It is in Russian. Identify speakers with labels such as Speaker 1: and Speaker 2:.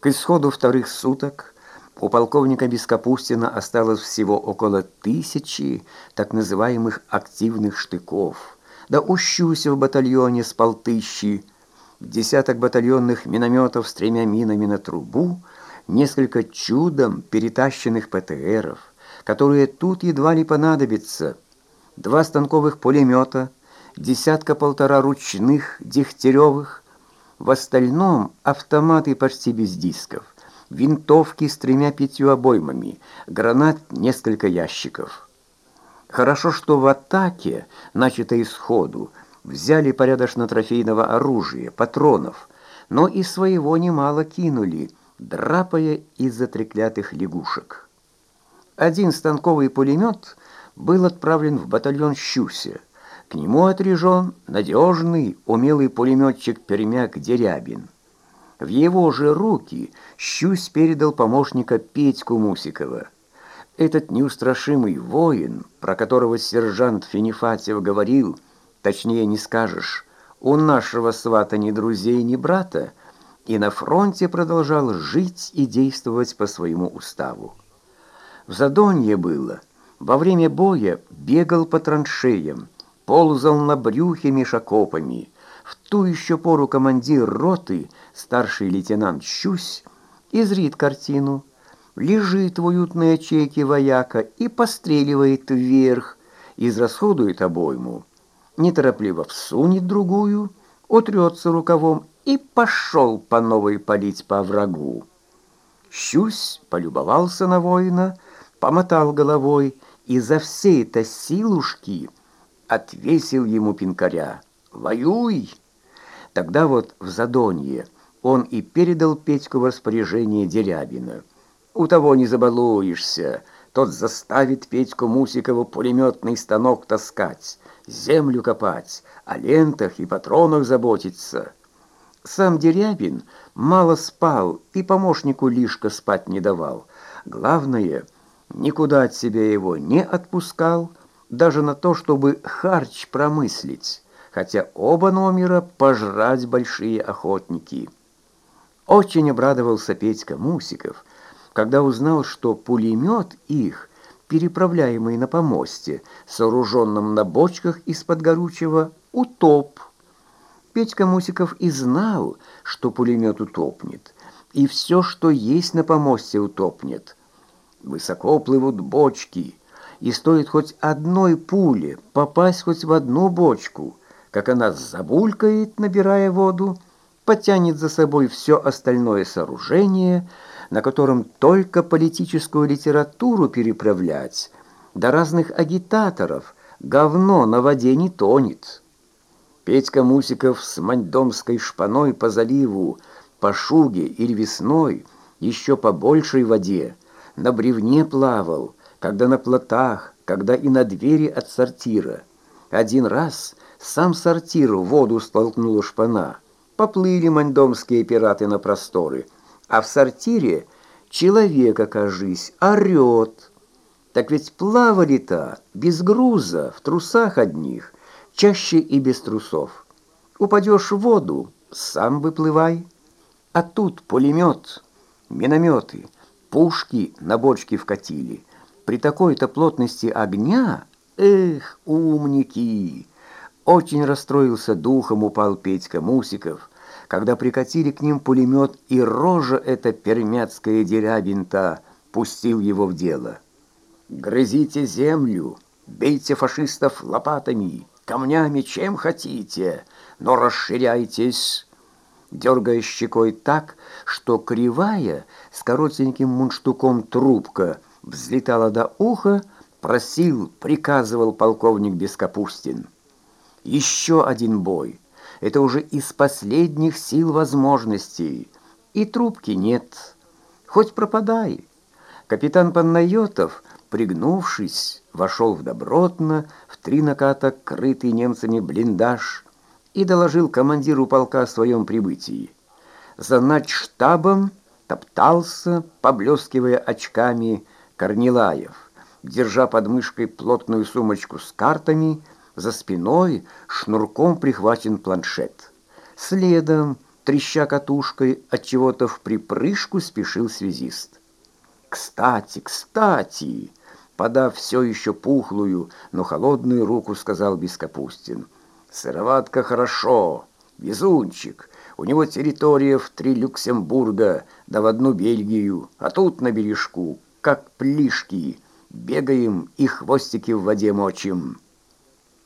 Speaker 1: К исходу вторых суток у полковника Бескапустина осталось всего около тысячи так называемых активных штыков, да у в батальоне с полтыщи, десяток батальонных минометов с тремя минами на трубу, несколько чудом перетащенных ПТРов, которые тут едва ли понадобятся, два станковых пулемета, десятка-полтора ручных дегтяревых, в остальном автоматы почти без дисков, винтовки с тремя-пятью обоймами, гранат несколько ящиков. Хорошо, что в атаке, начатой сходу, взяли порядочно трофейного оружия, патронов, но и своего немало кинули, драпая из-за треклятых лягушек. Один станковый пулемет был отправлен в батальон Щуся, к нему отрежен надежный, умелый пулеметчик Пермяк Дерябин. В его же руки Щусь передал помощника Петьку Мусикова. Этот неустрашимый воин, про которого сержант Финифатьев говорил, точнее не скажешь, у нашего свата ни друзей, ни брата, и на фронте продолжал жить и действовать по своему уставу. В Задонье было, во время боя бегал по траншеям, ползал на брюхе мешокопами. В ту еще пору командир роты, старший лейтенант Щусь, изрит картину. Лежит в уютной ячейке вояка и постреливает вверх, израсходует обойму. Неторопливо всунет другую, утрется рукавом и пошел по новой палить по врагу. Щусь полюбовался на воина, помотал головой, и за все это силушки отвесил ему пинкаря. «Воюй!» Тогда вот в Задонье он и передал Петьку в распоряжение Дерябина. «У того не забалуешься, тот заставит Петьку Мусикову пулеметный станок таскать, землю копать, о лентах и патронах заботиться». Сам Дерябин мало спал и помощнику лишко спать не давал. Главное, никуда от себя его не отпускал, даже на то, чтобы харч промыслить, хотя оба номера пожрать большие охотники. Очень обрадовался Петька Мусиков, когда узнал, что пулемет их, переправляемый на помосте, сооруженном на бочках из-под горючего, утоп. Петька Мусиков и знал, что пулемет утопнет, и все, что есть на помосте, утопнет. Высоко плывут бочки, и стоит хоть одной пули попасть хоть в одну бочку, как она забулькает, набирая воду, потянет за собой все остальное сооружение, на котором только политическую литературу переправлять, до разных агитаторов говно на воде не тонет. Петька Мусиков с Маньдомской шпаной по заливу, по шуге или весной, еще по большей воде, на бревне плавал, когда на плотах, когда и на двери от сортира. Один раз сам сортир в воду столкнула шпана. Поплыли мандомские пираты на просторы, а в сортире человек, окажись, орет. Так ведь плавали-то без груза, в трусах одних, чаще и без трусов. Упадешь в воду, сам выплывай. А тут пулемет, минометы, пушки на бочке вкатили. При такой-то плотности огня, эх, умники! Очень расстроился духом, упал Петька Мусиков, когда прикатили к ним пулемет, и рожа эта пермяцкая дерябинта пустил его в дело. «Грызите землю, бейте фашистов лопатами, камнями, чем хотите, но расширяйтесь!» Дергая щекой так, что кривая, с коротеньким мундштуком трубка – взлетала до уха, просил, приказывал полковник Бескапустин. Еще один бой. Это уже из последних сил возможностей. И трубки нет. Хоть пропадай. Капитан Панайотов, пригнувшись, вошел в добротно, в три наката крытый немцами блиндаж и доложил командиру полка о своем прибытии. За штабом топтался, поблескивая очками, Корнилаев, держа под мышкой плотную сумочку с картами, за спиной шнурком прихвачен планшет. Следом треща катушкой, от чего-то в припрыжку спешил связист. «Кстати, кстати!» Подав все еще пухлую, но холодную руку, сказал Бескапустин. «Сыроватка хорошо, везунчик. У него территория в три Люксембурга, да в одну Бельгию, а тут на бережку, как плишки. Бегаем и хвостики в воде мочим».